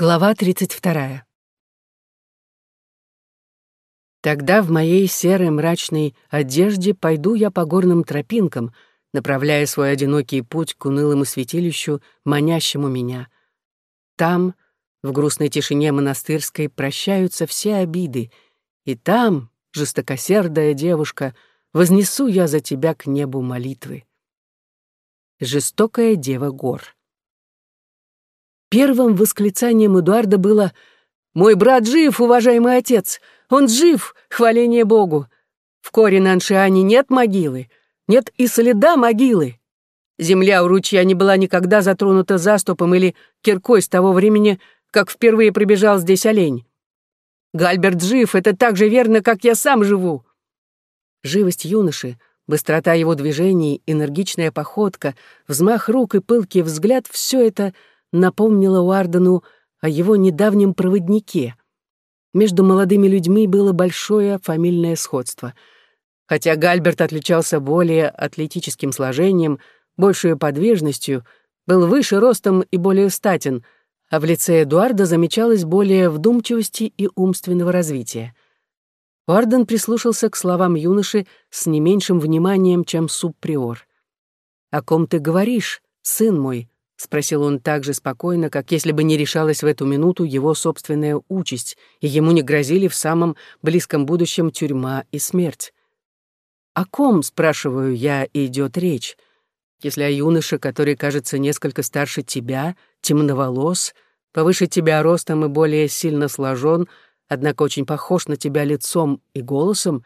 Глава 32. Тогда в моей серой мрачной одежде пойду я по горным тропинкам, направляя свой одинокий путь к унылому святилищу, манящему меня. Там, в грустной тишине монастырской, прощаются все обиды, и там, жестокосердая девушка, вознесу я за тебя к небу молитвы. Жестокая дева гор. Первым восклицанием Эдуарда было «Мой брат жив, уважаемый отец! Он жив, хваление Богу! В коре Наншиане нет могилы, нет и следа могилы. Земля у ручья не была никогда затронута заступом или киркой с того времени, как впервые прибежал здесь олень. Гальберт жив, это так же верно, как я сам живу». Живость юноши, быстрота его движений, энергичная походка, взмах рук и пылкий взгляд — все это — напомнила Уардену о его недавнем проводнике. Между молодыми людьми было большое фамильное сходство. Хотя Гальберт отличался более атлетическим сложением, большей подвижностью, был выше ростом и более статен, а в лице Эдуарда замечалось более вдумчивости и умственного развития. Уарден прислушался к словам юноши с не меньшим вниманием, чем субприор. «О ком ты говоришь, сын мой?» — спросил он так же спокойно, как если бы не решалась в эту минуту его собственная участь, и ему не грозили в самом близком будущем тюрьма и смерть. «О ком, — спрашиваю я, — идет речь? Если о юноше, который кажется несколько старше тебя, темноволос, повыше тебя ростом и более сильно сложен, однако очень похож на тебя лицом и голосом,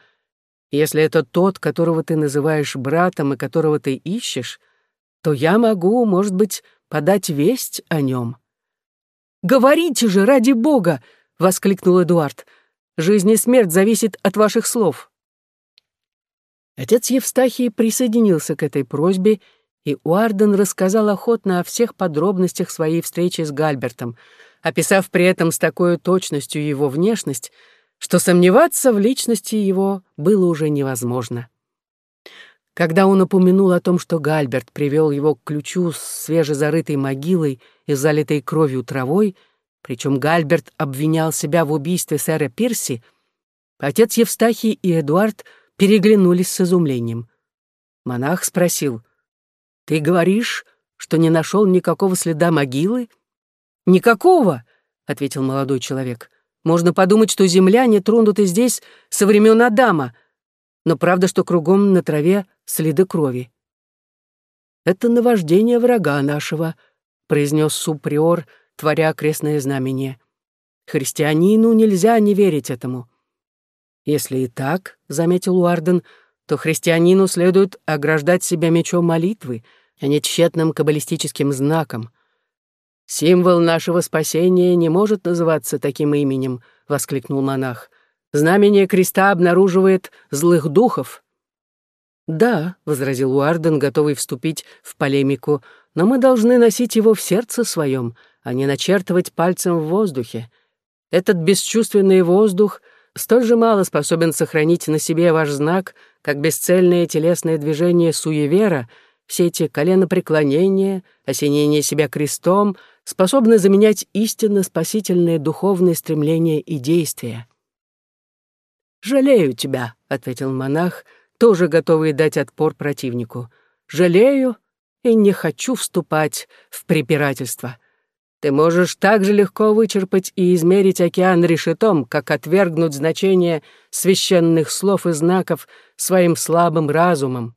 если это тот, которого ты называешь братом и которого ты ищешь, то я могу, может быть, подать весть о нем. «Говорите же, ради бога!» — воскликнул Эдуард. «Жизнь и смерть зависит от ваших слов». Отец Евстахий присоединился к этой просьбе, и Уарден рассказал охотно о всех подробностях своей встречи с Гальбертом, описав при этом с такой точностью его внешность, что сомневаться в личности его было уже невозможно. Когда он упомянул о том, что Гальберт привел его к ключу с свежезарытой могилой и залитой кровью травой, причем Гальберт обвинял себя в убийстве сэра Пирси, отец Евстахий и Эдуард переглянулись с изумлением. Монах спросил, «Ты говоришь, что не нашел никакого следа могилы?» «Никакого», — ответил молодой человек. «Можно подумать, что земля не тронута здесь со времен Адама, но правда, что кругом на траве следы крови. «Это наваждение врага нашего», — произнес суприор, творя крестное знамение. «Христианину нельзя не верить этому». «Если и так», — заметил Уарден, «то христианину следует ограждать себя мечом молитвы, а не тщетным каббалистическим знаком. Символ нашего спасения не может называться таким именем», — воскликнул монах. Знамение креста обнаруживает злых духов». «Да», — возразил Уарден, готовый вступить в полемику, «но мы должны носить его в сердце своем, а не начертывать пальцем в воздухе. Этот бесчувственный воздух столь же мало способен сохранить на себе ваш знак, как бесцельное телесное движение суевера, все эти коленопреклонения, осенение себя крестом способны заменять истинно спасительные духовные стремления и действия. «Жалею тебя», — ответил монах, тоже готовый дать отпор противнику. «Жалею и не хочу вступать в препирательство. Ты можешь так же легко вычерпать и измерить океан решетом, как отвергнуть значение священных слов и знаков своим слабым разумом».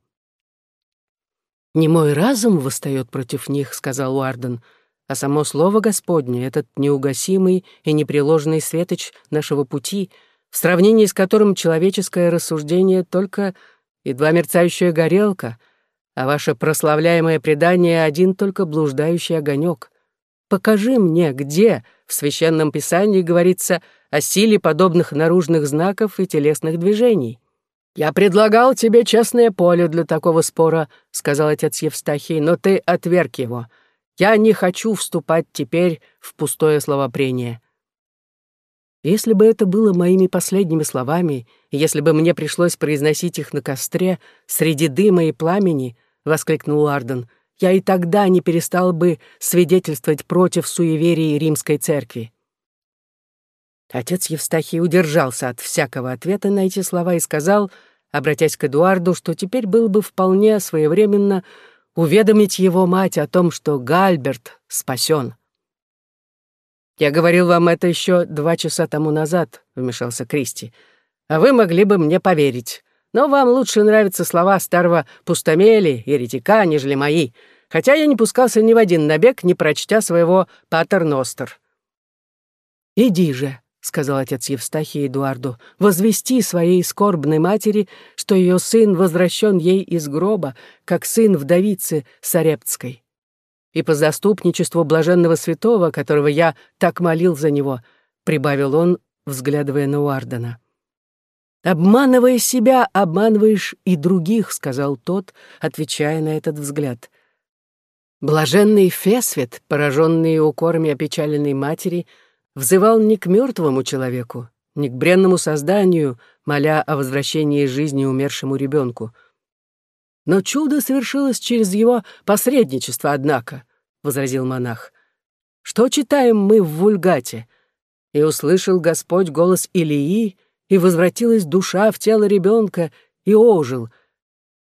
«Не мой разум восстает против них», — сказал Уарден, «а само слово Господне, этот неугасимый и непреложный светоч нашего пути — в сравнении с которым человеческое рассуждение только едва мерцающая горелка, а ваше прославляемое предание один только блуждающий огонек. Покажи мне, где в Священном Писании говорится о силе подобных наружных знаков и телесных движений. «Я предлагал тебе честное поле для такого спора», — сказал отец Евстахий, «но ты отверг его. Я не хочу вступать теперь в пустое словопрение. Если бы это было моими последними словами, если бы мне пришлось произносить их на костре среди дыма и пламени, — воскликнул Арден, — я и тогда не перестал бы свидетельствовать против суеверий римской церкви. Отец Евстахий удержался от всякого ответа на эти слова и сказал, обратясь к Эдуарду, что теперь было бы вполне своевременно уведомить его мать о том, что Гальберт спасен. «Я говорил вам это еще два часа тому назад», — вмешался Кристи, «а вы могли бы мне поверить. Но вам лучше нравятся слова старого пустомели, еретика, нежели мои, хотя я не пускался ни в один набег, не прочтя своего патерностер». «Иди же», — сказал отец Евстахий Эдуарду, — «возвести своей скорбной матери, что ее сын возвращен ей из гроба, как сын вдовицы Сарепцкой. И по заступничеству блаженного святого, которого я так молил за него», — прибавил он, взглядывая на Уардена. «Обманывая себя, обманываешь и других», — сказал тот, отвечая на этот взгляд. Блаженный Фесвет, пораженный укорами опечаленной матери, — взывал не к мертвому человеку, не к бренному созданию, моля о возвращении жизни умершему ребенку. Но чудо совершилось через его посредничество, однако, — возразил монах. Что читаем мы в Вульгате? И услышал Господь голос Илии, и возвратилась душа в тело ребенка, и ожил,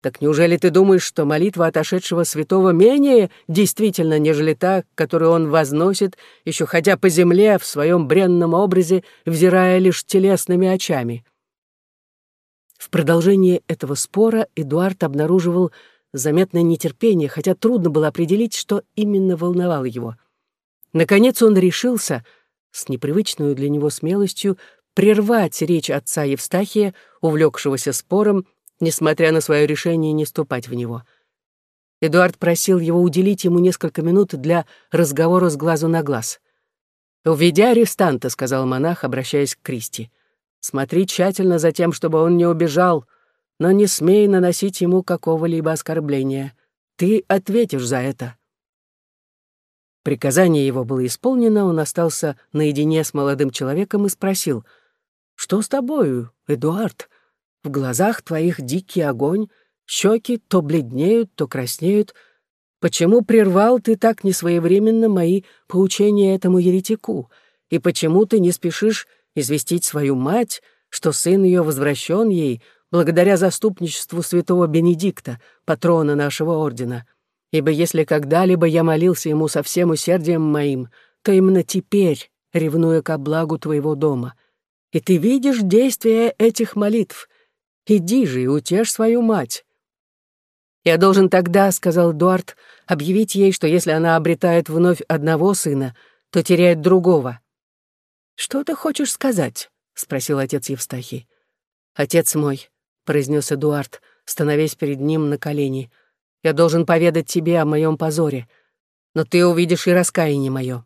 так неужели ты думаешь, что молитва отошедшего святого менее действительно, нежели та, которую он возносит, еще ходя по земле в своем бренном образе, взирая лишь телесными очами? В продолжении этого спора Эдуард обнаруживал заметное нетерпение, хотя трудно было определить, что именно волновало его. Наконец он решился, с непривычной для него смелостью, прервать речь отца Евстахия, увлекшегося спором, несмотря на свое решение не ступать в него. Эдуард просил его уделить ему несколько минут для разговора с глазу на глаз. «Уведи арестанта», — сказал монах, обращаясь к Кристи. «Смотри тщательно за тем, чтобы он не убежал, но не смей наносить ему какого-либо оскорбления. Ты ответишь за это». Приказание его было исполнено, он остался наедине с молодым человеком и спросил, «Что с тобою, Эдуард? В глазах твоих дикий огонь, щеки то бледнеют, то краснеют. Почему прервал ты так несвоевременно мои поучения этому еретику? И почему ты не спешишь известить свою мать, что сын ее возвращен ей благодаря заступничеству святого Бенедикта, патрона нашего ордена? Ибо если когда-либо я молился ему со всем усердием моим, то именно теперь, ревнуя ко благу твоего дома. И ты видишь действие этих молитв — Иди же и утешь свою мать». «Я должен тогда, — сказал Эдуард, — объявить ей, что если она обретает вновь одного сына, то теряет другого». «Что ты хочешь сказать?» — спросил отец Евстахий. «Отец мой», — произнес Эдуард, становясь перед ним на колени, — «я должен поведать тебе о моем позоре, но ты увидишь и раскаяние мое».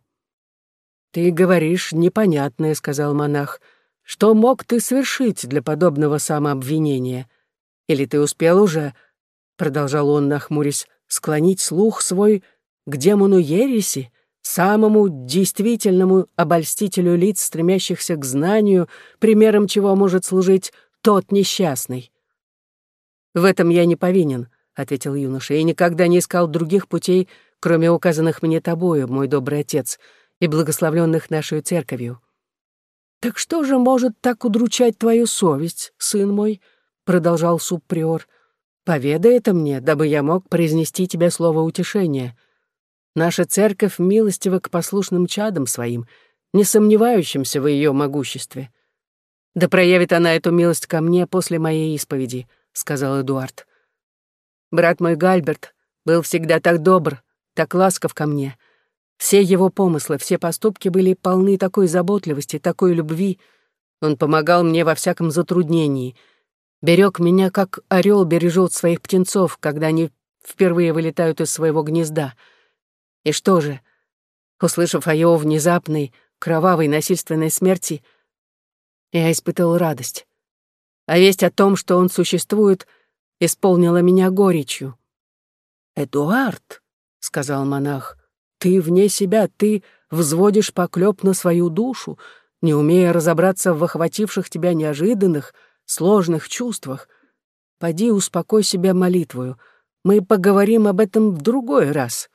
«Ты говоришь непонятное», — сказал монах, — что мог ты совершить для подобного самообвинения? Или ты успел уже, — продолжал он, нахмурясь, — склонить слух свой к демону ереси, самому действительному обольстителю лиц, стремящихся к знанию, примером чего может служить тот несчастный? «В этом я не повинен», — ответил юноша, «и никогда не искал других путей, кроме указанных мне тобою, мой добрый отец, и благословленных нашей церковью. «Так что же может так удручать твою совесть, сын мой?» — продолжал субприор. «Поведай это мне, дабы я мог произнести тебе слово утешения. Наша церковь милостива к послушным чадам своим, не сомневающимся в ее могуществе. Да проявит она эту милость ко мне после моей исповеди», — сказал Эдуард. «Брат мой Гальберт был всегда так добр, так ласков ко мне». Все его помыслы, все поступки были полны такой заботливости, такой любви. Он помогал мне во всяком затруднении. Берег меня, как орел бережет своих птенцов, когда они впервые вылетают из своего гнезда. И что же, услышав о его внезапной, кровавой, насильственной смерти, я испытал радость. А весть о том, что он существует, исполнила меня горечью. «Эдуард», — сказал монах, ты вне себя, ты взводишь поклеп на свою душу, не умея разобраться в охвативших тебя неожиданных, сложных чувствах. Поди успокой себя молитвою, Мы поговорим об этом в другой раз».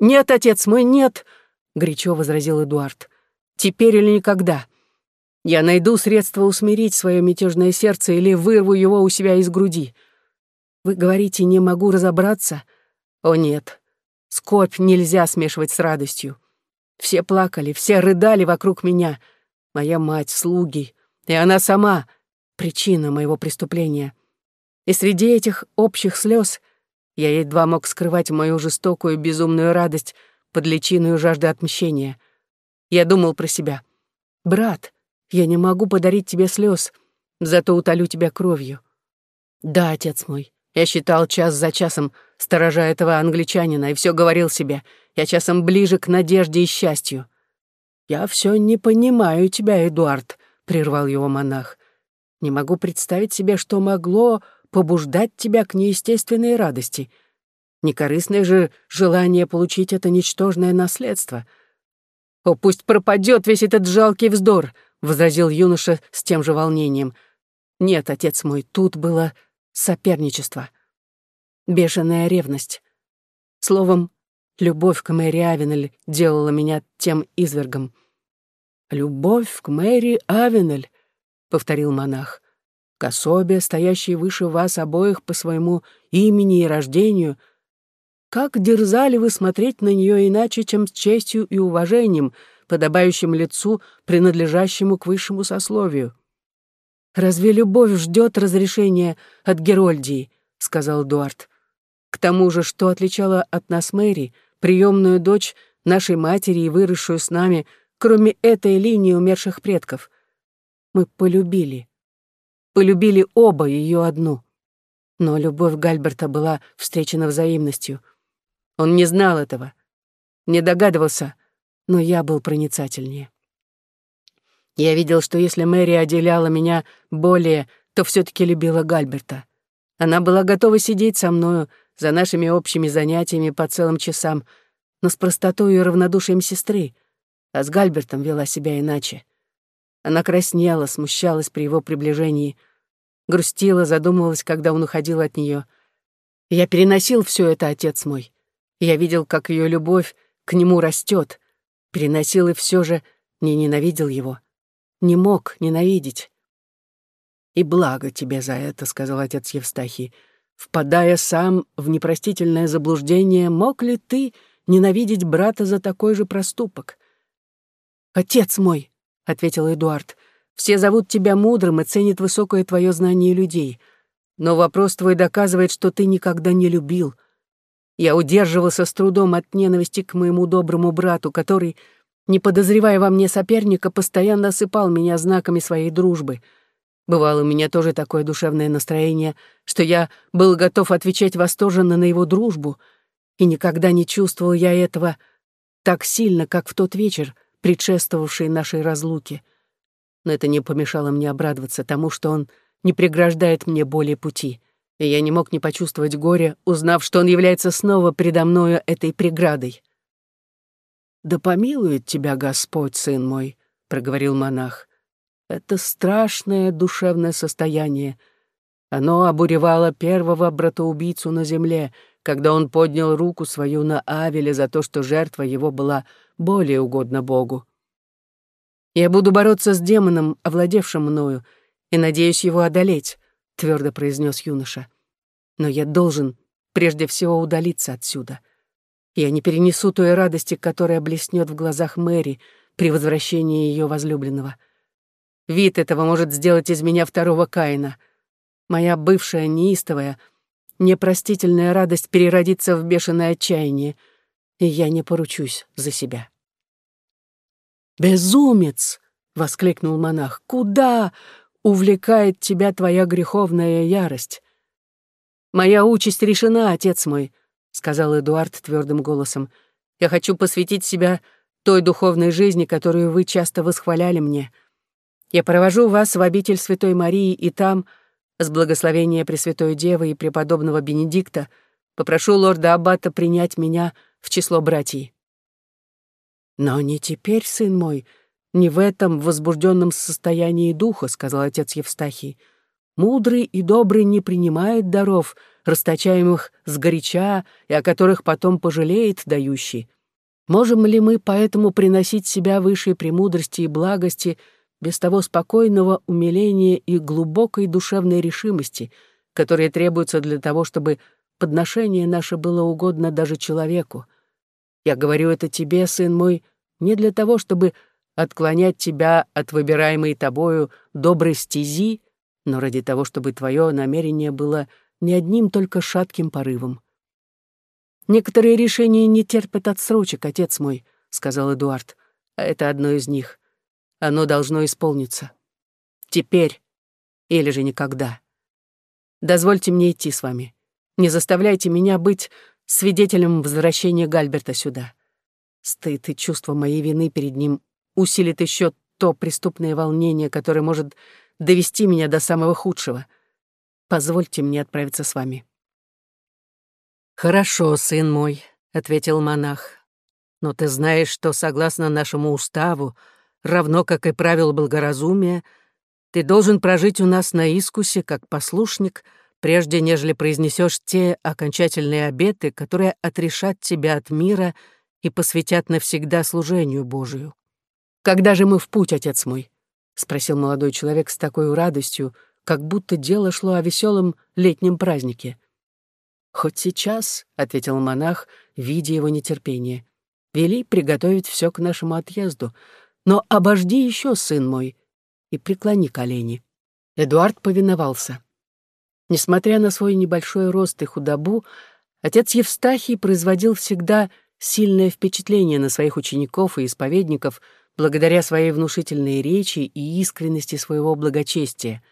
«Нет, отец мой, нет!» — горячо возразил Эдуард. «Теперь или никогда. Я найду средства усмирить свое мятежное сердце или вырву его у себя из груди. Вы говорите, не могу разобраться? О нет, скорбь нельзя смешивать с радостью. Все плакали, все рыдали вокруг меня. Моя мать, слуги, и она сама — причина моего преступления. И среди этих общих слез я едва мог скрывать мою жестокую безумную радость под личиной жажды отмщения. Я думал про себя. «Брат, я не могу подарить тебе слез, зато утолю тебя кровью». «Да, отец мой, я считал час за часом, сторожа этого англичанина, и все говорил себе, я часом ближе к надежде и счастью. «Я все не понимаю тебя, Эдуард», — прервал его монах. «Не могу представить себе, что могло побуждать тебя к неестественной радости. Некорыстное же желание получить это ничтожное наследство. О, пусть пропадет весь этот жалкий вздор», — возразил юноша с тем же волнением. «Нет, отец мой, тут было соперничество, бешеная ревность. Словом, любовь к Мэри Авенель делала меня тем извергом. «Любовь к Мэри Авенель», — повторил монах, — «к особе, стоящей выше вас обоих по своему имени и рождению. Как дерзали вы смотреть на нее иначе, чем с честью и уважением, подобающим лицу, принадлежащему к высшему сословию?» «Разве любовь ждет разрешения от Герольдии?» — сказал Эдуард. «К тому же, что отличало от нас Мэри, приемную дочь нашей матери и выросшую с нами, кроме этой линии умерших предков? Мы полюбили. Полюбили оба ее одну. Но любовь Гальберта была встречена взаимностью. Он не знал этого, не догадывался, но я был проницательнее. Я видел, что если Мэри отделяла меня более, то все таки любила Гальберта. Она была готова сидеть со мною за нашими общими занятиями по целым часам, но с простотой и равнодушием сестры, а с Гальбертом вела себя иначе. Она краснела, смущалась при его приближении, грустила, задумывалась, когда он уходил от нее. Я переносил все это, отец мой. Я видел, как ее любовь к нему растет, переносил и все же не ненавидел его не мог ненавидеть. «И благо тебе за это», — сказал отец Евстахий. «Впадая сам в непростительное заблуждение, мог ли ты ненавидеть брата за такой же проступок?» «Отец мой», — ответил Эдуард, — «все зовут тебя мудрым и ценят высокое твое знание людей. Но вопрос твой доказывает, что ты никогда не любил. Я удерживался с трудом от ненависти к моему доброму брату, который не подозревая во мне соперника, постоянно осыпал меня знаками своей дружбы. Бывало у меня тоже такое душевное настроение, что я был готов отвечать восторженно на его дружбу, и никогда не чувствовал я этого так сильно, как в тот вечер, предшествовавший нашей разлуке. Но это не помешало мне обрадоваться тому, что он не преграждает мне более пути, и я не мог не почувствовать горя, узнав, что он является снова предо мною этой преградой. «Да помилует тебя Господь, сын мой», — проговорил монах. «Это страшное душевное состояние. Оно обуревало первого братоубийцу на земле, когда он поднял руку свою на Авеле за то, что жертва его была более угодна Богу. «Я буду бороться с демоном, овладевшим мною, и надеюсь его одолеть», — твердо произнес юноша. «Но я должен прежде всего удалиться отсюда». Я не перенесу той радости, которая блеснет в глазах Мэри при возвращении ее возлюбленного. Вид этого может сделать из меня второго Каина. Моя бывшая неистовая, непростительная радость переродится в бешеное отчаяние, и я не поручусь за себя. «Безумец!» — воскликнул монах. «Куда увлекает тебя твоя греховная ярость?» «Моя участь решена, отец мой», сказал Эдуард твердым голосом. «Я хочу посвятить себя той духовной жизни, которую вы часто восхваляли мне. Я провожу вас в обитель Святой Марии, и там, с благословения Пресвятой Девы и преподобного Бенедикта, попрошу лорда Аббата принять меня в число братьев». «Но не теперь, сын мой, не в этом возбужденном состоянии духа», — сказал отец Евстахий. Мудрый и добрый не принимает даров, расточаемых сгоряча и о которых потом пожалеет дающий. Можем ли мы поэтому приносить себя высшей премудрости и благости без того спокойного умиления и глубокой душевной решимости, которые требуются для того, чтобы подношение наше было угодно даже человеку? Я говорю это тебе, сын мой, не для того, чтобы отклонять тебя от выбираемой тобою доброй стези, но ради того, чтобы твое намерение было не одним только шатким порывом. «Некоторые решения не терпят отсрочек, отец мой», — сказал Эдуард, — «а это одно из них. Оно должно исполниться. Теперь или же никогда. Дозвольте мне идти с вами. Не заставляйте меня быть свидетелем возвращения Гальберта сюда. Стыд и чувство моей вины перед ним усилит еще то преступное волнение, которое может довести меня до самого худшего. Позвольте мне отправиться с вами». «Хорошо, сын мой», — ответил монах. «Но ты знаешь, что, согласно нашему уставу, равно как и правил благоразумия, ты должен прожить у нас на искусе как послушник, прежде нежели произнесешь те окончательные обеты, которые отрешат тебя от мира и посвятят навсегда служению Божию. Когда же мы в путь, отец мой? — спросил молодой человек с такой радостью, как будто дело шло о веселом летнем празднике. «Хоть сейчас», — ответил монах, видя его нетерпение, — «вели приготовить все к нашему отъезду, но обожди еще, сын мой, и преклони колени». Эдуард повиновался. Несмотря на свой небольшой рост и худобу, отец Евстахий производил всегда сильное впечатление на своих учеников и исповедников — благодаря своей внушительной речи и искренности своего благочестия.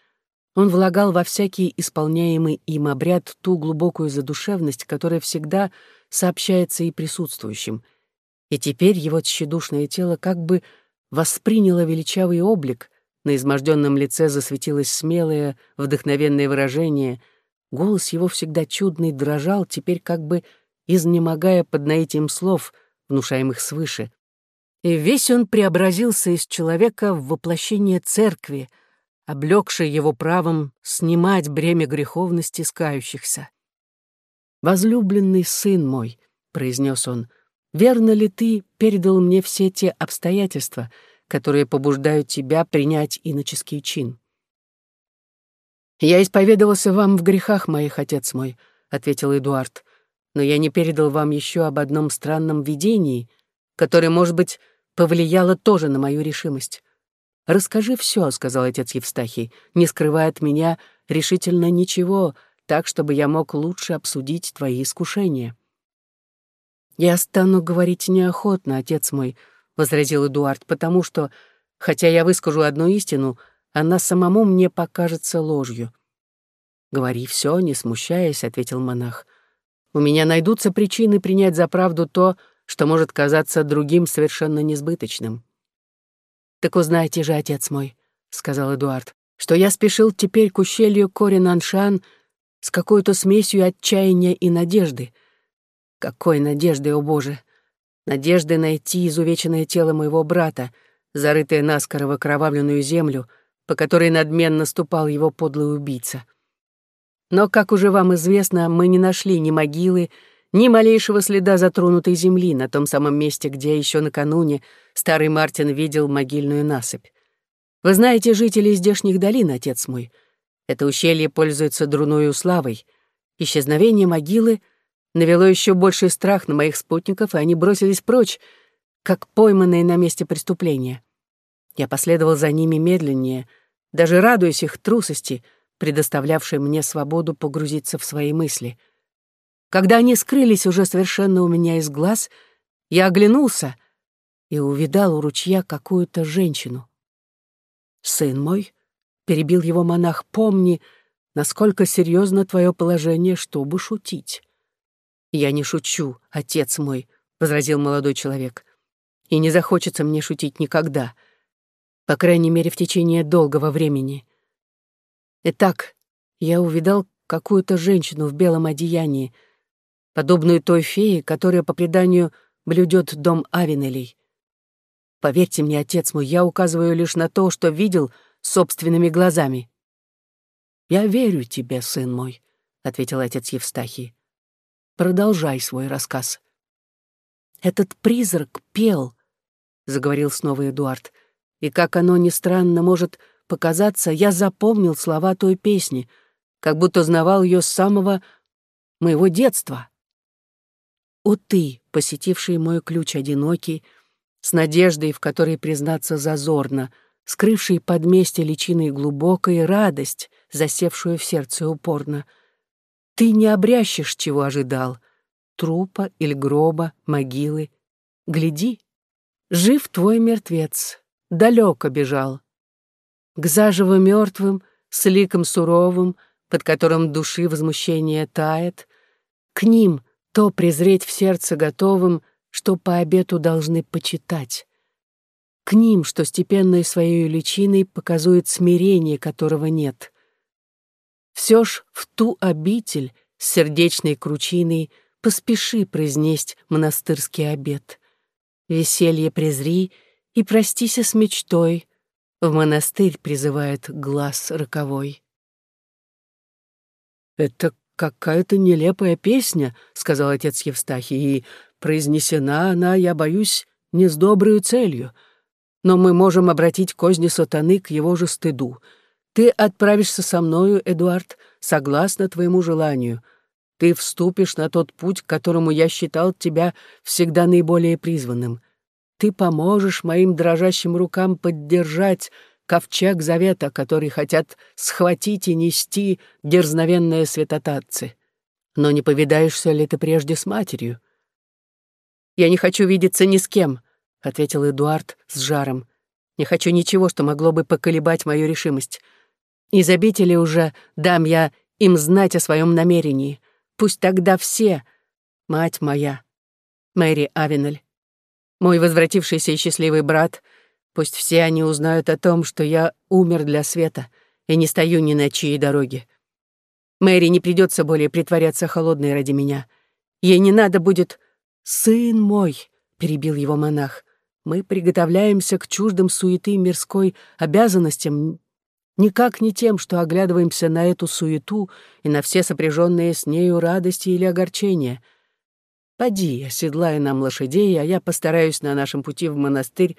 Он влагал во всякий исполняемый им обряд ту глубокую задушевность, которая всегда сообщается и присутствующим. И теперь его тщедушное тело как бы восприняло величавый облик, на изможденном лице засветилось смелое, вдохновенное выражение, голос его всегда чудный дрожал, теперь как бы изнемогая под наитием слов, внушаемых свыше и весь он преобразился из человека в воплощение церкви, облегшей его правом снимать бремя греховности скающихся. «Возлюбленный сын мой», — произнес он, — «верно ли ты передал мне все те обстоятельства, которые побуждают тебя принять иноческий чин?» «Я исповедовался вам в грехах моих, отец мой», — ответил Эдуард, «но я не передал вам еще об одном странном видении, которое, может быть, повлияло тоже на мою решимость. «Расскажи все», — сказал отец Евстахий, не скрывая от меня решительно ничего, так, чтобы я мог лучше обсудить твои искушения. «Я стану говорить неохотно, отец мой», — возразил Эдуард, «потому что, хотя я выскажу одну истину, она самому мне покажется ложью». «Говори все, не смущаясь», — ответил монах. «У меня найдутся причины принять за правду то, что может казаться другим совершенно несбыточным. «Так узнайте же, отец мой», — сказал Эдуард, «что я спешил теперь к ущелью Корин-Аншан с какой-то смесью отчаяния и надежды. Какой надежды, о Боже! Надежды найти изувеченное тело моего брата, зарытое наскоро в окровавленную землю, по которой надменно ступал его подлый убийца. Но, как уже вам известно, мы не нашли ни могилы, ни малейшего следа затронутой земли на том самом месте, где еще накануне старый Мартин видел могильную насыпь. Вы знаете жителей здешних долин, отец мой. Это ущелье пользуется друною славой. Исчезновение могилы навело еще больший страх на моих спутников, и они бросились прочь, как пойманные на месте преступления. Я последовал за ними медленнее, даже радуясь их трусости, предоставлявшей мне свободу погрузиться в свои мысли — когда они скрылись уже совершенно у меня из глаз, я оглянулся и увидал у ручья какую-то женщину. «Сын мой», — перебил его монах, — «помни, насколько серьезно твое положение, чтобы шутить». «Я не шучу, отец мой», — возразил молодой человек, — «и не захочется мне шутить никогда, по крайней мере, в течение долгого времени. Итак, я увидал какую-то женщину в белом одеянии, подобную той фее, которая, по преданию, блюдет дом Авенелей. Поверьте мне, отец мой, я указываю лишь на то, что видел собственными глазами. «Я верю тебе, сын мой», — ответил отец Евстахий. «Продолжай свой рассказ». «Этот призрак пел», — заговорил снова Эдуард, «и как оно ни странно может показаться, я запомнил слова той песни, как будто знавал ее с самого моего детства. О ты, посетивший мой ключ одинокий, с надеждой, в которой признаться зазорно, скрывший под месте личиной глубокой радость, засевшую в сердце упорно. Ты не обрящешь, чего ожидал, трупа или гроба, могилы. Гляди, жив твой мертвец, далеко бежал. К заживо мертвым, с ликом суровым, под которым души возмущение тает, к ним — то презреть в сердце готовым, что по обету должны почитать. К ним, что степенной своей личиной показует смирение, которого нет. Все ж в ту обитель с сердечной кручиной поспеши произнесть монастырский обет. Веселье презри и простися с мечтой, в монастырь призывает глаз роковой. Это какая-то нелепая песня», — сказал отец Евстахий, «и произнесена она, я боюсь, не с доброй целью. Но мы можем обратить козни сатаны к его же стыду. Ты отправишься со мною, Эдуард, согласно твоему желанию. Ты вступишь на тот путь, к которому я считал тебя всегда наиболее призванным. Ты поможешь моим дрожащим рукам поддержать ковчег завета, который хотят схватить и нести дерзновенные святотатцы. Но не повидаешься ли ты прежде с матерью? «Я не хочу видеться ни с кем», — ответил Эдуард с жаром. «Не хочу ничего, что могло бы поколебать мою решимость. Из обители уже дам я им знать о своем намерении. Пусть тогда все, мать моя, Мэри Авенель, мой возвратившийся и счастливый брат, Пусть все они узнают о том, что я умер для света и не стою ни на чьей дороге. Мэри не придется более притворяться холодной ради меня. Ей не надо будет... «Сын мой», — перебил его монах, — «мы приготовляемся к чуждым суеты мирской обязанностям, никак не тем, что оглядываемся на эту суету и на все сопряженные с нею радости или огорчения. Поди, оседлай нам лошадей, а я постараюсь на нашем пути в монастырь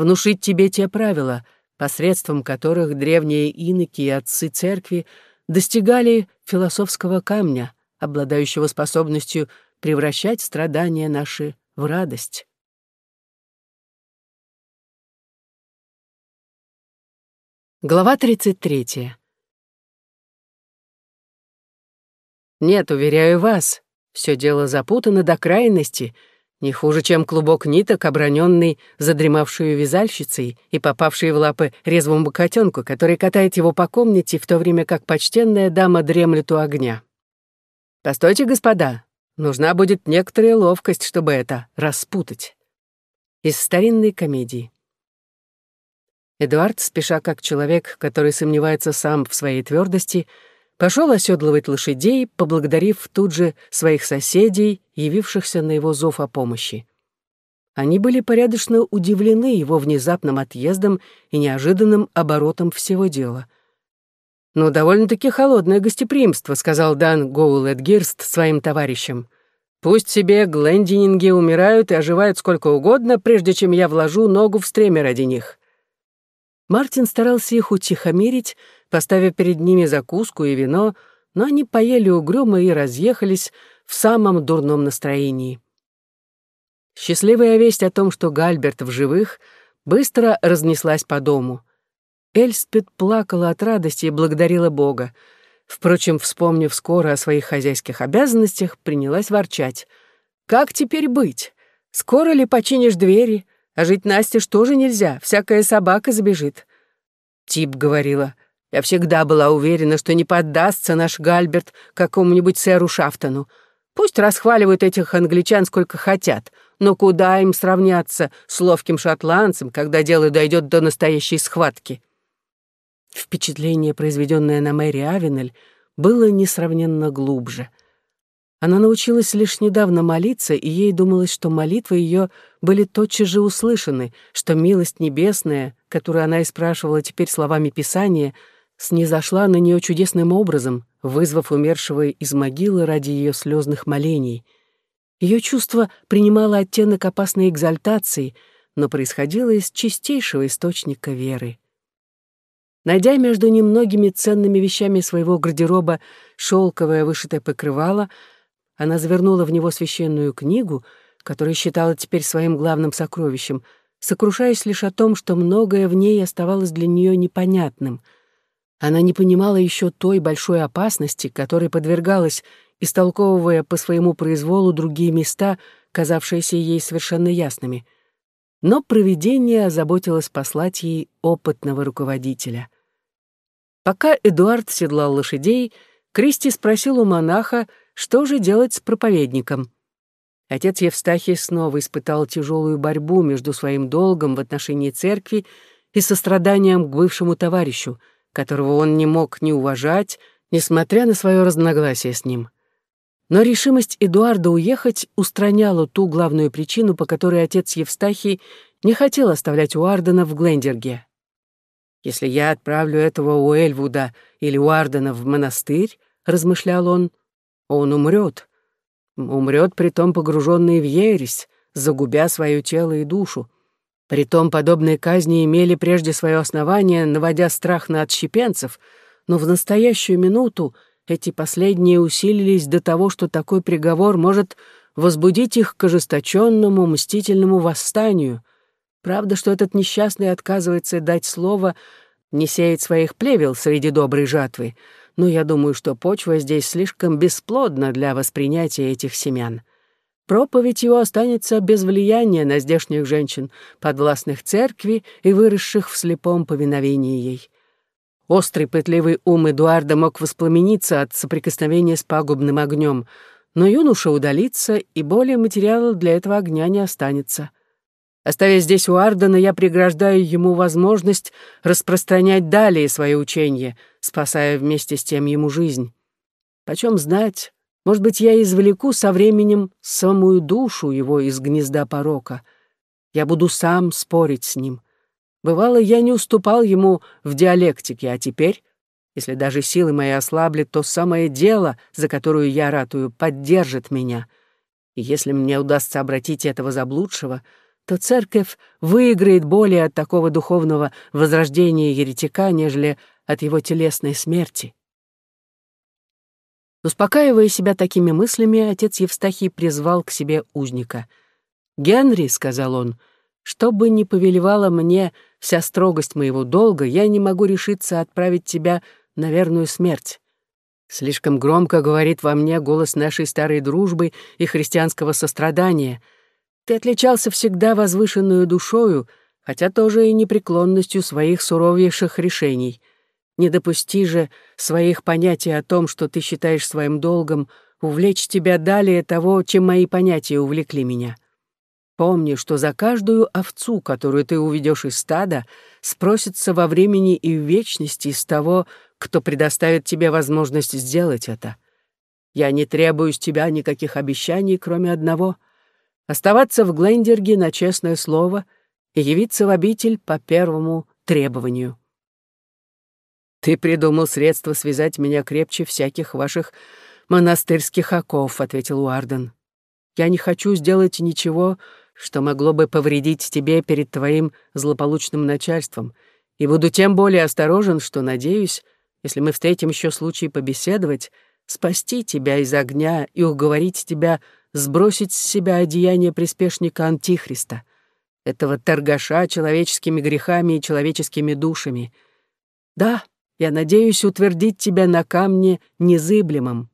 внушить тебе те правила, посредством которых древние иноки и отцы церкви достигали философского камня, обладающего способностью превращать страдания наши в радость. Глава 33. Нет, уверяю вас, все дело запутано до крайности — не хуже, чем клубок ниток, оброненный задремавшую вязальщицей и попавший в лапы резвому котенку, который катает его по комнате, в то время как почтенная дама дремлет у огня. «Постойте, господа, нужна будет некоторая ловкость, чтобы это распутать». Из старинной комедии. Эдуард, спеша как человек, который сомневается сам в своей твердости, Пошел оседлывать лошадей, поблагодарив тут же своих соседей, явившихся на его зов о помощи. Они были порядочно удивлены его внезапным отъездом и неожиданным оборотом всего дела. «Ну, довольно-таки холодное гостеприимство», — сказал Дан Гоулет Гирст своим товарищам. «Пусть себе глендининги умирают и оживают сколько угодно, прежде чем я вложу ногу в стремя ради них». Мартин старался их утихомирить, поставив перед ними закуску и вино, но они поели угрюмо и разъехались в самом дурном настроении. Счастливая весть о том, что Гальберт в живых, быстро разнеслась по дому. Эльспет плакала от радости и благодарила Бога. Впрочем, вспомнив скоро о своих хозяйских обязанностях, принялась ворчать. «Как теперь быть? Скоро ли починишь двери? А жить Насте тоже нельзя, всякая собака забежит». Тип говорила, я всегда была уверена, что не поддастся наш Гальберт какому-нибудь сэру Шафтону. Пусть расхваливают этих англичан сколько хотят, но куда им сравняться с ловким шотландцем, когда дело дойдет до настоящей схватки? Впечатление, произведенное на Мэри Авенель, было несравненно глубже. Она научилась лишь недавно молиться, и ей думалось, что молитвы ее были тотчас же услышаны, что милость небесная, которую она и спрашивала теперь словами Писания — снизошла на нее чудесным образом, вызвав умершего из могилы ради ее слезных молений. Ее чувство принимало оттенок опасной экзальтации, но происходило из чистейшего источника веры. Найдя между немногими ценными вещами своего гардероба шелковое вышитое покрывало, она завернула в него священную книгу, которую считала теперь своим главным сокровищем, сокрушаясь лишь о том, что многое в ней оставалось для нее непонятным. Она не понимала еще той большой опасности, которой подвергалась, истолковывая по своему произволу другие места, казавшиеся ей совершенно ясными — но провидение озаботилось послать ей опытного руководителя. Пока Эдуард седлал лошадей, Кристи спросил у монаха, что же делать с проповедником. Отец Евстахий снова испытал тяжелую борьбу между своим долгом в отношении церкви и состраданием к бывшему товарищу, которого он не мог не уважать, несмотря на свое разногласие с ним. Но решимость Эдуарда уехать устраняла ту главную причину, по которой отец Евстахий не хотел оставлять Уардена в Глендерге. «Если я отправлю этого Уэльвуда или Уардена в монастырь, — размышлял он, — он умрет. Умрет, притом погруженный в ересь, загубя свое тело и душу. Притом подобные казни имели прежде свое основание, наводя страх на отщепенцев, но в настоящую минуту — эти последние усилились до того, что такой приговор может возбудить их к ожесточенному мстительному восстанию. Правда, что этот несчастный отказывается дать слово, не сеет своих плевел среди доброй жатвы, но я думаю, что почва здесь слишком бесплодна для воспринятия этих семян. Проповедь его останется без влияния на здешних женщин, подвластных церкви и выросших в слепом повиновении ей. Острый пытливый ум Эдуарда мог воспламениться от соприкосновения с пагубным огнем, но юноша удалится, и более материала для этого огня не останется. Оставя здесь Уардена, я преграждаю ему возможность распространять далее свое учение, спасая вместе с тем ему жизнь. Почем знать, может быть, я извлеку со временем самую душу его из гнезда порока. Я буду сам спорить с ним — Бывало, я не уступал ему в диалектике, а теперь, если даже силы мои ослабли, то самое дело, за которое я ратую, поддержит меня. И если мне удастся обратить этого заблудшего, то церковь выиграет более от такого духовного возрождения еретика, нежели от его телесной смерти. Успокаивая себя такими мыслями, отец Евстахий призвал к себе узника. «Генри», — сказал он, — что бы ни повелевала мне вся строгость моего долга, я не могу решиться отправить тебя на верную смерть. Слишком громко говорит во мне голос нашей старой дружбы и христианского сострадания. Ты отличался всегда возвышенную душою, хотя тоже и непреклонностью своих суровейших решений. Не допусти же своих понятий о том, что ты считаешь своим долгом, увлечь тебя далее того, чем мои понятия увлекли меня. Помни, что за каждую овцу, которую ты уведешь из стада, спросится во времени и в вечности из того, кто предоставит тебе возможность сделать это. Я не требую с тебя никаких обещаний, кроме одного — оставаться в Глендерге на честное слово и явиться в обитель по первому требованию. «Ты придумал средство связать меня крепче всяких ваших монастырских оков», — ответил Уарден. «Я не хочу сделать ничего, что могло бы повредить тебе перед твоим злополучным начальством, и буду тем более осторожен, что надеюсь, если мы встретим еще случай побеседовать, спасти тебя из огня и уговорить тебя сбросить с себя одеяние приспешника Антихриста, этого торгаша человеческими грехами и человеческими душами. Да, я надеюсь утвердить тебя на камне незыблемом,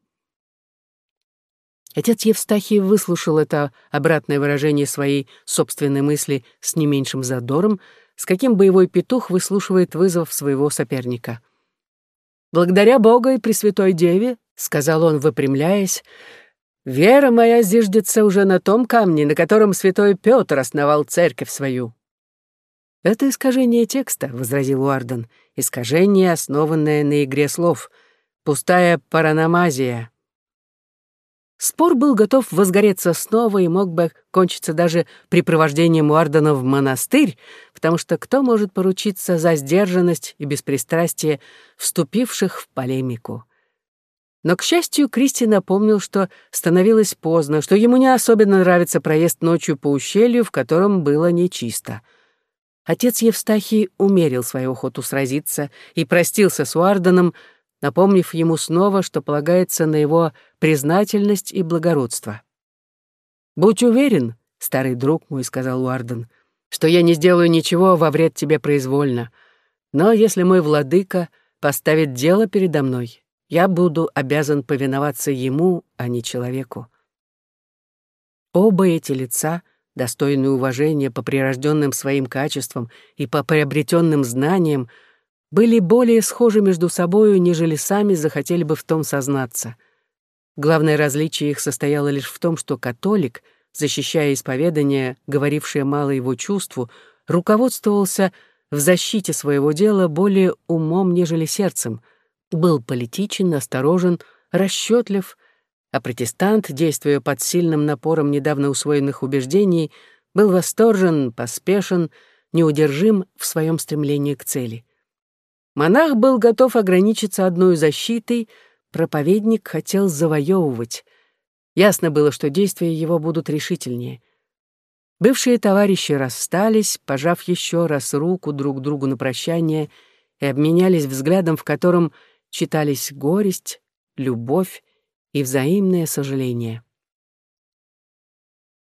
Отец Евстахий выслушал это обратное выражение своей собственной мысли с не меньшим задором, с каким боевой петух выслушивает вызов своего соперника. «Благодаря Бога и Пресвятой Деве», — сказал он, выпрямляясь, «вера моя зиждется уже на том камне, на котором святой Петр основал церковь свою». «Это искажение текста», — возразил Уарден, «искажение, основанное на игре слов, пустая параномазия». Спор был готов возгореться снова и мог бы кончиться даже припровождением Уардена в монастырь, потому что кто может поручиться за сдержанность и беспристрастие вступивших в полемику? Но, к счастью, Кристи напомнил, что становилось поздно, что ему не особенно нравится проезд ночью по ущелью, в котором было нечисто. Отец Евстахий умерил свою охоту сразиться и простился с Уарденом, напомнив ему снова, что полагается на его признательность и благородство. «Будь уверен, старый друг мой», — сказал Уарден, «что я не сделаю ничего во вред тебе произвольно. Но если мой владыка поставит дело передо мной, я буду обязан повиноваться ему, а не человеку». Оба эти лица, достойные уважения по прирожденным своим качествам и по приобретенным знаниям, были более схожи между собою, нежели сами захотели бы в том сознаться. Главное различие их состояло лишь в том, что католик, защищая исповедание, говорившее мало его чувству, руководствовался в защите своего дела более умом, нежели сердцем, был политичен, осторожен, расчетлив, а протестант, действуя под сильным напором недавно усвоенных убеждений, был восторжен, поспешен, неудержим в своем стремлении к цели. Монах был готов ограничиться одной защитой, проповедник хотел завоевывать. Ясно было, что действия его будут решительнее. Бывшие товарищи расстались, пожав еще раз руку друг другу на прощание и обменялись взглядом, в котором читались горесть, любовь и взаимное сожаление.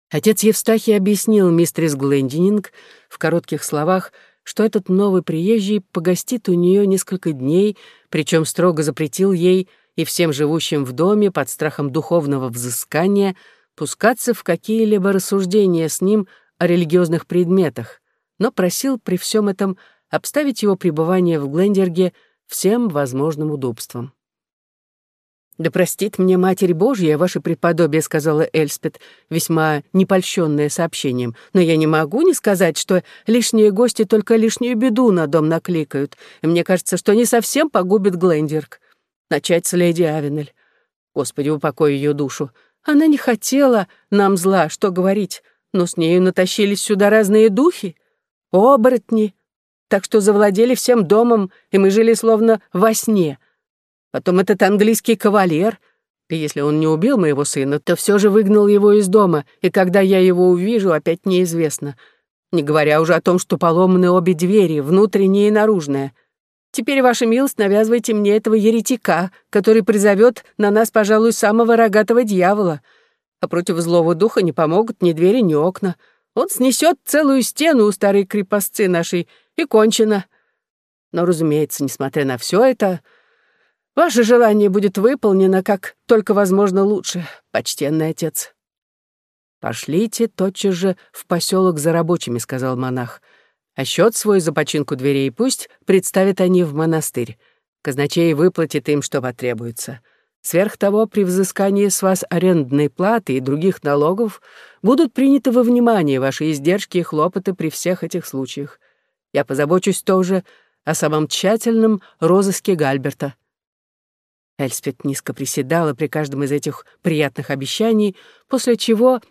Отец Евстахий объяснил мистерис Глендининг в коротких словах, что этот новый приезжий погостит у нее несколько дней, причем строго запретил ей и всем живущим в доме под страхом духовного взыскания пускаться в какие-либо рассуждения с ним о религиозных предметах, но просил при всем этом обставить его пребывание в Глендерге всем возможным удобством. «Да простит мне Матерь Божья, ваше преподобие», — сказала Эльспет, весьма непольщенная сообщением. «Но я не могу не сказать, что лишние гости только лишнюю беду на дом накликают, и мне кажется, что не совсем погубит Глендерг. Начать с леди Авенель. Господи, упокой ее душу. Она не хотела нам зла, что говорить, но с нею натащились сюда разные духи, оборотни, так что завладели всем домом, и мы жили словно во сне». Потом этот английский кавалер. И если он не убил моего сына, то все же выгнал его из дома, и когда я его увижу, опять неизвестно. Не говоря уже о том, что поломаны обе двери, внутренняя и наружная. Теперь, ваша милость, навязывайте мне этого еретика, который призовет на нас, пожалуй, самого рогатого дьявола. А против злого духа не помогут ни двери, ни окна. Он снесет целую стену у старой крепостцы нашей, и кончено. Но, разумеется, несмотря на все это, Ваше желание будет выполнено как только возможно лучше, почтенный отец. Пошлите тотчас же в поселок за рабочими, сказал монах. А счет свой за починку дверей пусть представят они в монастырь. Казначей выплатит им, что потребуется. Сверх того, при взыскании с вас арендной платы и других налогов будут приняты во внимание ваши издержки и хлопоты при всех этих случаях. Я позабочусь тоже о самом тщательном розыске Гальберта. Эльспет низко приседала при каждом из этих приятных обещаний, после чего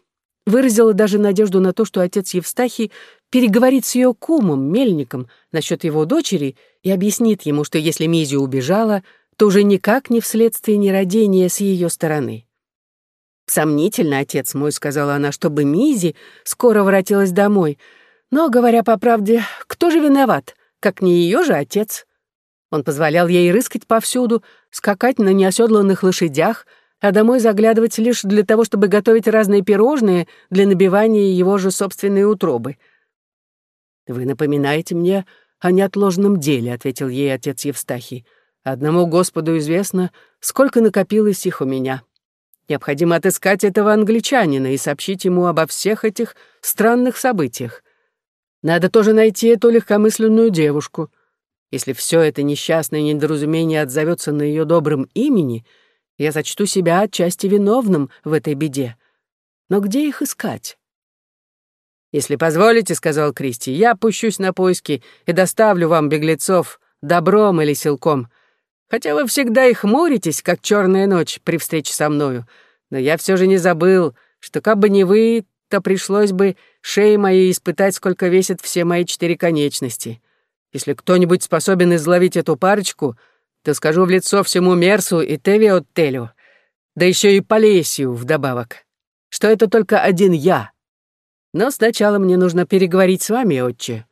выразила даже надежду на то, что отец Евстахий переговорит с ее кумом, мельником, насчет его дочери и объяснит ему, что если Мизи убежала, то уже никак не вследствие нерадения с ее стороны. «Сомнительно, отец мой», — сказала она, — «чтобы Мизи скоро воротилась домой. Но, говоря по правде, кто же виноват, как не ее же отец?» Он позволял ей рыскать повсюду, скакать на неоседланных лошадях, а домой заглядывать лишь для того, чтобы готовить разные пирожные для набивания его же собственной утробы. «Вы напоминаете мне о неотложном деле», — ответил ей отец Евстахий. «Одному Господу известно, сколько накопилось их у меня. Необходимо отыскать этого англичанина и сообщить ему обо всех этих странных событиях. Надо тоже найти эту легкомысленную девушку». Если все это несчастное недоразумение отзовется на ее добром имени, я сочту себя отчасти виновным в этой беде. Но где их искать? «Если позволите, — сказал Кристи, — я пущусь на поиски и доставлю вам беглецов добром или силком. Хотя вы всегда и хмуритесь, как черная ночь при встрече со мною. Но я все же не забыл, что как бы не вы, то пришлось бы шеи моей испытать, сколько весят все мои четыре конечности. Если кто-нибудь способен изловить эту парочку, то скажу в лицо всему Мерсу и Тевиоттелю, да еще и Полесию вдобавок, что это только один я. Но сначала мне нужно переговорить с вами, отче,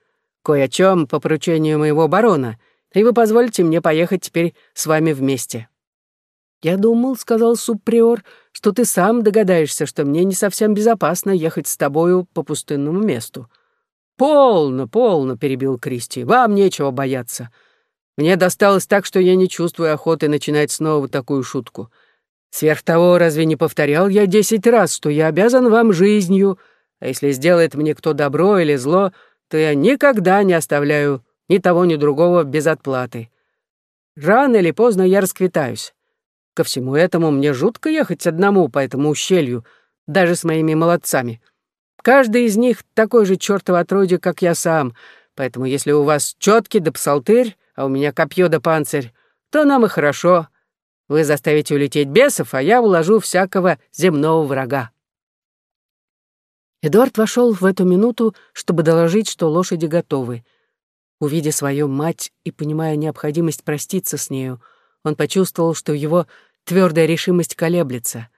кое о чем по поручению моего барона, и вы позволите мне поехать теперь с вами вместе». «Я думал, — сказал субприор, — что ты сам догадаешься, что мне не совсем безопасно ехать с тобою по пустынному месту». «Полно, полно», — перебил Кристи, — «вам нечего бояться. Мне досталось так, что я не чувствую охоты начинать снова такую шутку. Сверх того, разве не повторял я десять раз, что я обязан вам жизнью, а если сделает мне кто добро или зло, то я никогда не оставляю ни того, ни другого без отплаты. Рано или поздно я расквитаюсь. Ко всему этому мне жутко ехать одному по этому ущелью, даже с моими молодцами. Каждый из них такой же чёртов отродье, как я сам, поэтому если у вас чёткий да псалтырь, а у меня копье да панцирь, то нам и хорошо. Вы заставите улететь бесов, а я уложу всякого земного врага». Эдуард вошел в эту минуту, чтобы доложить, что лошади готовы. Увидя свою мать и понимая необходимость проститься с нею, он почувствовал, что его твердая решимость колеблется.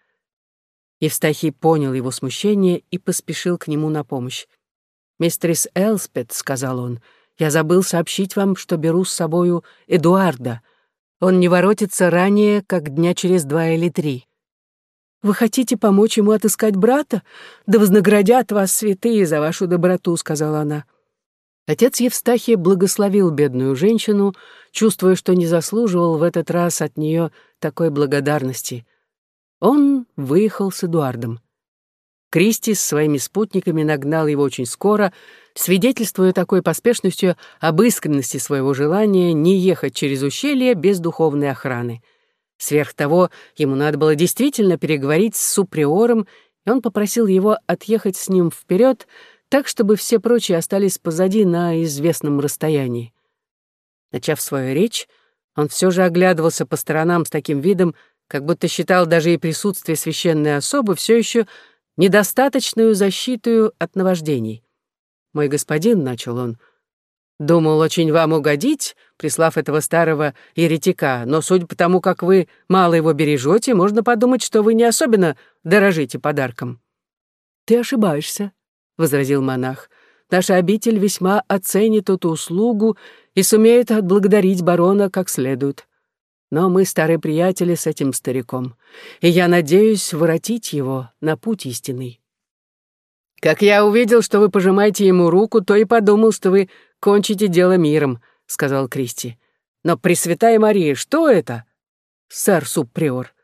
Евстахий понял его смущение и поспешил к нему на помощь. «Мистерис Элспет», — сказал он, — «я забыл сообщить вам, что беру с собою Эдуарда. Он не воротится ранее, как дня через два или три». «Вы хотите помочь ему отыскать брата? Да вознаградят вас святые за вашу доброту», — сказала она. Отец Евстахия благословил бедную женщину, чувствуя, что не заслуживал в этот раз от нее такой благодарности. Он выехал с Эдуардом. Кристи с своими спутниками нагнал его очень скоро, свидетельствуя такой поспешностью об искренности своего желания не ехать через ущелье без духовной охраны. Сверх того, ему надо было действительно переговорить с суприором, и он попросил его отъехать с ним вперед, так, чтобы все прочие остались позади на известном расстоянии. Начав свою речь, он все же оглядывался по сторонам с таким видом, как будто считал даже и присутствие священной особы все еще недостаточную защиту от наваждений. «Мой господин», — начал он, — «думал очень вам угодить, прислав этого старого еретика, но судя по тому, как вы мало его бережете, можно подумать, что вы не особенно дорожите подарком». «Ты ошибаешься», — возразил монах. «Наша обитель весьма оценит эту услугу и сумеет отблагодарить барона как следует. Но мы старые приятели с этим стариком, и я надеюсь воротить его на путь истинный». «Как я увидел, что вы пожимаете ему руку, то и подумал, что вы кончите дело миром», — сказал Кристи. «Но Пресвятая Мария, что это?» «Сэр Субприор».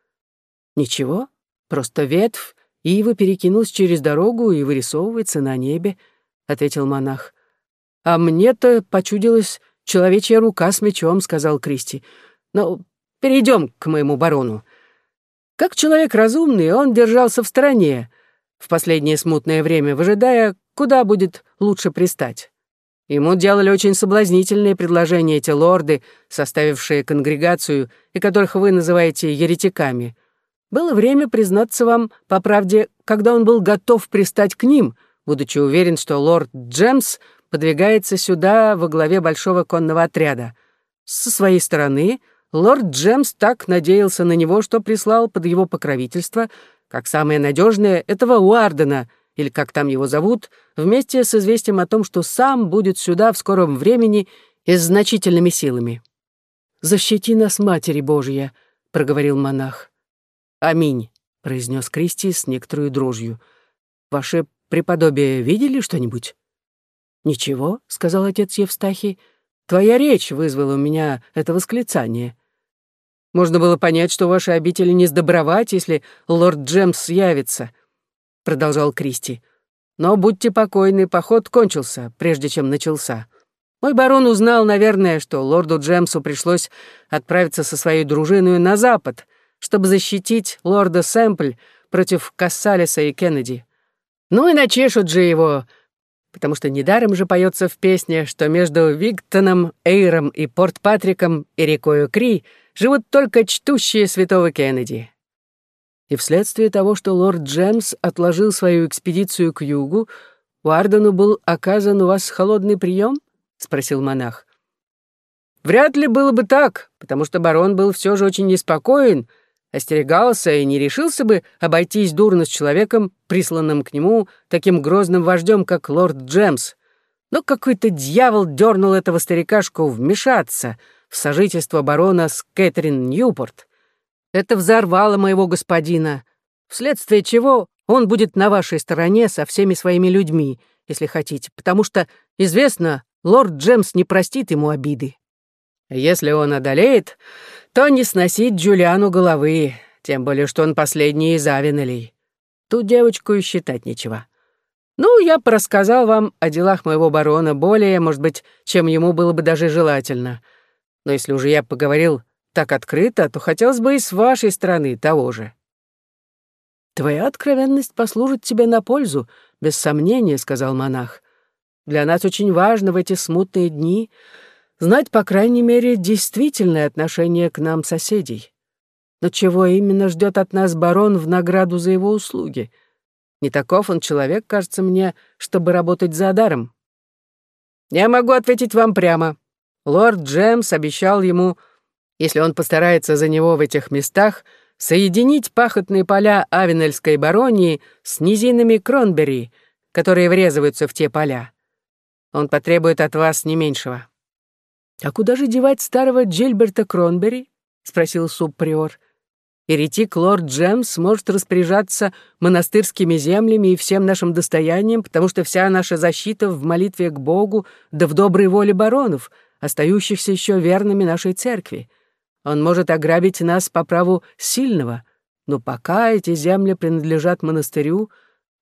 «Ничего, просто ветвь, Ива перекинулась через дорогу и вырисовывается на небе», — ответил монах. «А мне-то почудилась человечья рука с мечом», — сказал Кристи. «Но перейдем к моему барону. Как человек разумный, он держался в стороне в последнее смутное время, выжидая, куда будет лучше пристать. Ему делали очень соблазнительные предложения эти лорды, составившие конгрегацию и которых вы называете еретиками. Было время признаться вам, по правде, когда он был готов пристать к ним, будучи уверен, что лорд Джемс подвигается сюда во главе большого конного отряда. Со своей стороны, лорд Джемс так надеялся на него, что прислал под его покровительство, как самое надежное, этого Уардена, или как там его зовут, вместе с известием о том, что сам будет сюда в скором времени и с значительными силами. «Защити нас, Матери Божья», — проговорил монах. «Аминь», — произнес Кристи с некоторой дрожью. «Ваше преподобие видели что-нибудь?» «Ничего», — сказал отец Евстахий. «Твоя речь вызвала у меня это восклицание. Можно было понять, что ваши обители не сдобровать, если лорд Джемс явится», — продолжал Кристи. «Но будьте покойны, поход кончился, прежде чем начался. Мой барон узнал, наверное, что лорду Джемсу пришлось отправиться со своей дружиной на запад, чтобы защитить лорда Сэмпль против Кассалиса и Кеннеди. Ну и начешут же его, потому что недаром же поется в песне, что между Виктоном, Эйром и Порт-Патриком и рекою Кри живут только чтущие святого Кеннеди. И вследствие того, что лорд Джемс отложил свою экспедицию к югу, Уардену был оказан у вас холодный прием? спросил монах. Вряд ли было бы так, потому что барон был все же очень неспокоен, остерегался и не решился бы обойтись дурно с человеком, присланным к нему таким грозным вождем, как лорд Джемс. Но какой-то дьявол дернул этого старикашку вмешаться в сожительство барона с Кэтрин Ньюпорт. Это взорвало моего господина, вследствие чего он будет на вашей стороне со всеми своими людьми, если хотите, потому что, известно, лорд Джемс не простит ему обиды. Если он одолеет, то не сносить Джулиану головы, тем более, что он последний из Авенелей. Тут девочку и считать нечего. Ну, я порассказал вам о делах моего барона более, может быть, чем ему было бы даже желательно. Но если уже я поговорил так открыто, то хотелось бы и с вашей стороны того же. «Твоя откровенность послужит тебе на пользу, без сомнения», — сказал монах. «Для нас очень важно в эти смутные дни знать, по крайней мере, действительное отношение к нам соседей. Но чего именно ждет от нас барон в награду за его услуги? Не таков он человек, кажется мне, чтобы работать за даром». «Я могу ответить вам прямо. Лорд Джемс обещал ему, если он постарается за него в этих местах, — соединить пахотные поля Авенельской баронии с низинами Кронбери, которые врезываются в те поля. Он потребует от вас не меньшего». «А куда же девать старого Джильберта Кронбери?» — спросил субприор. «Еретик лорд Джемс может распоряжаться монастырскими землями и всем нашим достоянием, потому что вся наша защита в молитве к Богу да в доброй воле баронов, остающихся еще верными нашей церкви. Он может ограбить нас по праву сильного, но пока эти земли принадлежат монастырю,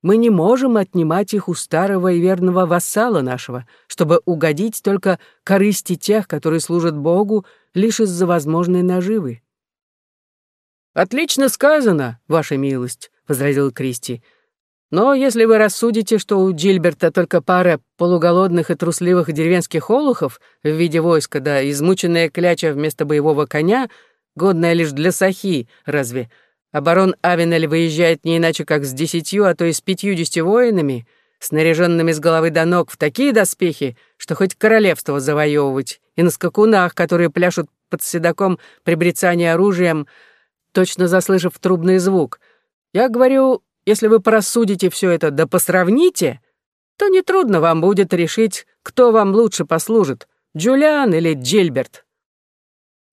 мы не можем отнимать их у старого и верного вассала нашего, чтобы угодить только корысти тех, которые служат Богу лишь из-за возможной наживы». «Отлично сказано, ваша милость», — возразил Кристи. Но если вы рассудите, что у Джильберта только пара полуголодных и трусливых деревенских олухов в виде войска, да измученная кляча вместо боевого коня, годная лишь для сахи, разве? А барон Авенель выезжает не иначе, как с десятью, а то и с пятьюдесятью воинами, снаряженными с головы до ног в такие доспехи, что хоть королевство завоевывать, и на скакунах, которые пляшут под седаком при брецании оружием, точно заслышав трубный звук. Я говорю, если вы просудите все это да посравните, то нетрудно вам будет решить, кто вам лучше послужит, Джулиан или Джильберт».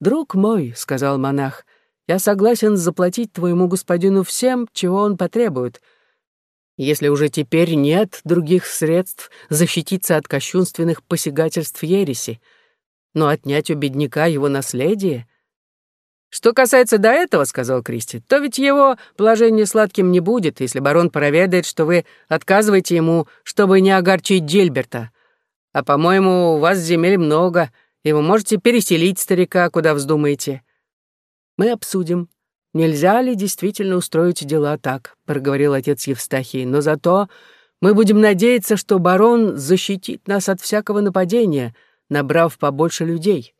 «Друг мой», — сказал монах, — «я согласен заплатить твоему господину всем, чего он потребует, если уже теперь нет других средств защититься от кощунственных посягательств ереси. Но отнять у бедняка его наследие — «Что касается до этого, — сказал Кристи, — то ведь его положение сладким не будет, если барон проведает, что вы отказываете ему, чтобы не огорчить Дильберта. А, по-моему, у вас земель много, и вы можете переселить старика, куда вздумаете». «Мы обсудим, нельзя ли действительно устроить дела так», — проговорил отец Евстахий, «но зато мы будем надеяться, что барон защитит нас от всякого нападения, набрав побольше людей».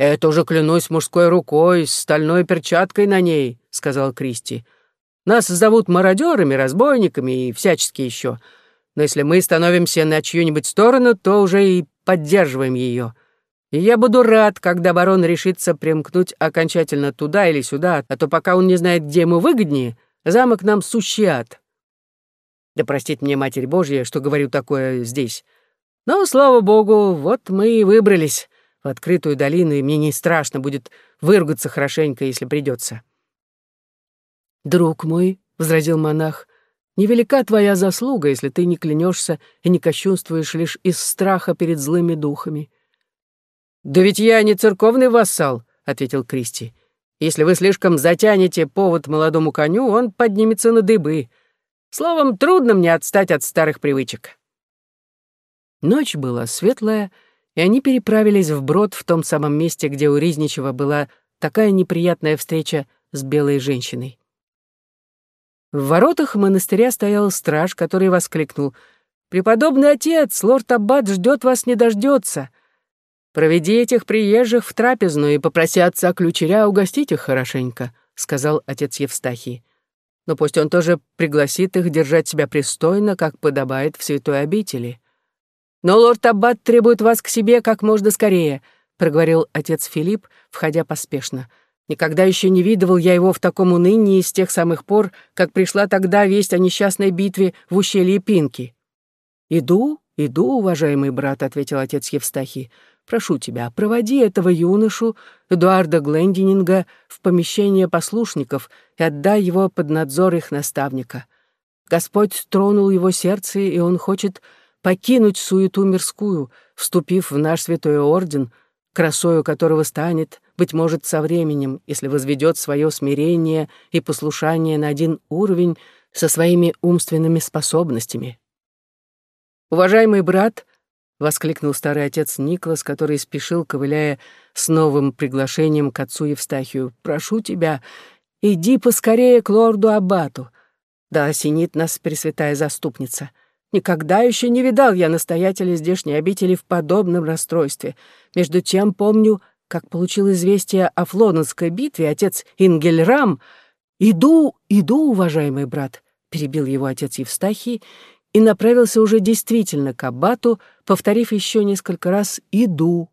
«Это уже клянусь мужской рукой, с стальной перчаткой на ней», — сказал Кристи. «Нас зовут мародерами, разбойниками и всячески еще. Но если мы становимся на чью-нибудь сторону, то уже и поддерживаем ее. И я буду рад, когда барон решится примкнуть окончательно туда или сюда, а то пока он не знает, где ему выгоднее, замок нам сущий ад. Да простит мне Матерь Божья, что говорю такое здесь. Но, слава богу, вот мы и выбрались в открытую долину, и мне не страшно будет выругаться хорошенько, если придется. «Друг мой», — возразил монах, — «невелика твоя заслуга, если ты не клянешься и не кощунствуешь лишь из страха перед злыми духами». «Да ведь я не церковный вассал», — ответил Кристи. «Если вы слишком затянете повод молодому коню, он поднимется на дыбы. Словом, трудно мне отстать от старых привычек». Ночь была светлая, — и они переправились вброд в том самом месте, где у Ризничева была такая неприятная встреча с белой женщиной. В воротах монастыря стоял страж, который воскликнул «Преподобный отец, лорд Аббат ждет вас не дождется. Проведи этих приезжих в трапезную и попроси отца ключеря угостить их хорошенько. сказал отец Евстахий. «Но пусть он тоже пригласит их держать себя пристойно, как подобает в святой обители». «Но лорд Аббат требует вас к себе как можно скорее», проговорил отец Филипп, входя поспешно. «Никогда еще не видывал я его в таком унынии с тех самых пор, как пришла тогда весть о несчастной битве в ущелье Пинки». «Иду, иду, уважаемый брат», — ответил отец Евстахий. «Прошу тебя, проводи этого юношу, Эдуарда Глендининга, в помещение послушников и отдай его под надзор их наставника. Господь тронул его сердце, и он хочет покинуть суету мирскую, вступив в наш святой орден, красою которого станет, быть может, со временем, если возведет свое смирение и послушание на один уровень со своими умственными способностями. «Уважаемый брат», — воскликнул старый отец Николас, который спешил, ковыляя с новым приглашением к отцу Евстахию, «прошу тебя, иди поскорее к лорду Аббату. Да осенит нас Пресвятая Заступница. Никогда еще не видал я настоятеля здешней обители в подобном расстройстве. Между тем помню, как получил известие о Флононской битве отец Ингельрам. «Иду, иду, уважаемый брат», — перебил его отец Евстахий и направился уже действительно к аббату, повторив еще несколько раз «иду».